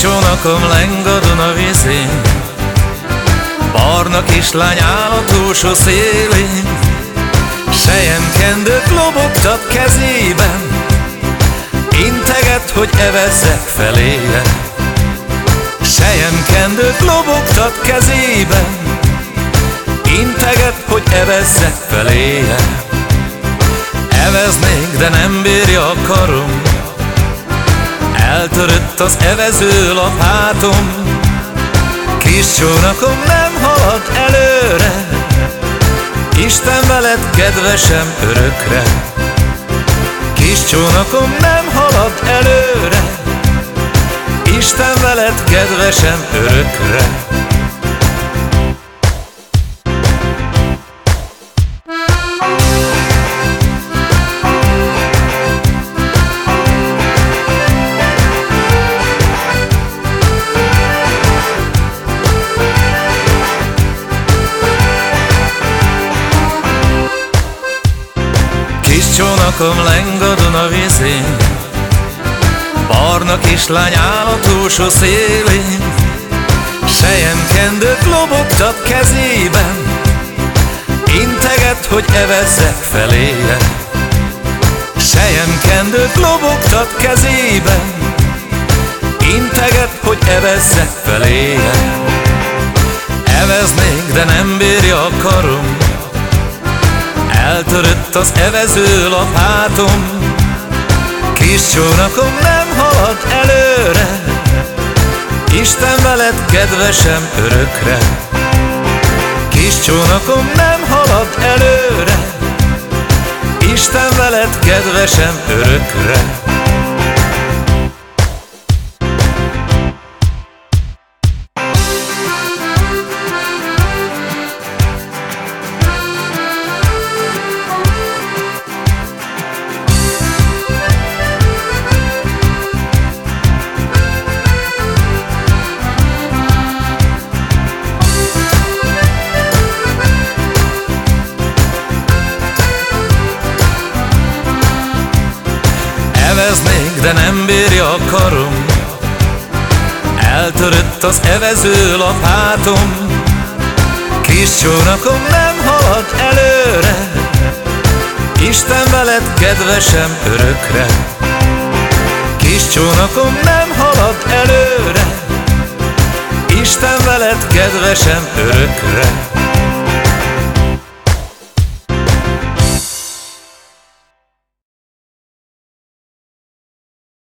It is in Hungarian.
csónakom leng a vízén. Barna kislány áll a túlsó szélén. Sejem kendőt lobogtat kezében. Integet, hogy evezzek feléje Sejem kendőt lobogtat kezében. Integet, hogy evezzek feléje Eveznék, de nem bírja a karom Eltörött az evező lapátom. Kis csónakom nem halad előre. Isten veled, kedvesem, örökre. Kis csónakom nem halad előre. Isten veled, kedvesem, örökre csónakom leng a vízén. Barna kislány áll a túlsó szélén. Sejem kendőt lobogtat kezében. Integet, hogy evezzek feléje Sejem kendőt lobogtat kezében. Integet, hogy evezzek feléje Eveznék, de nem bírja a karom Eltörött az evező lapátom. Kis csónakom nem halad előre. Isten veled, kedvesem, örökre. Kis csónakom nem halad előre. Isten veled, kedvesem, örökre Eveznék, de nem bírja a karom. Eltörött az evező lapátom Kis csónakom nem halad előre. Isten veled, kedvesem, örökre. Kis csónakom nem halad előre. Isten veled, kedvesem, örökre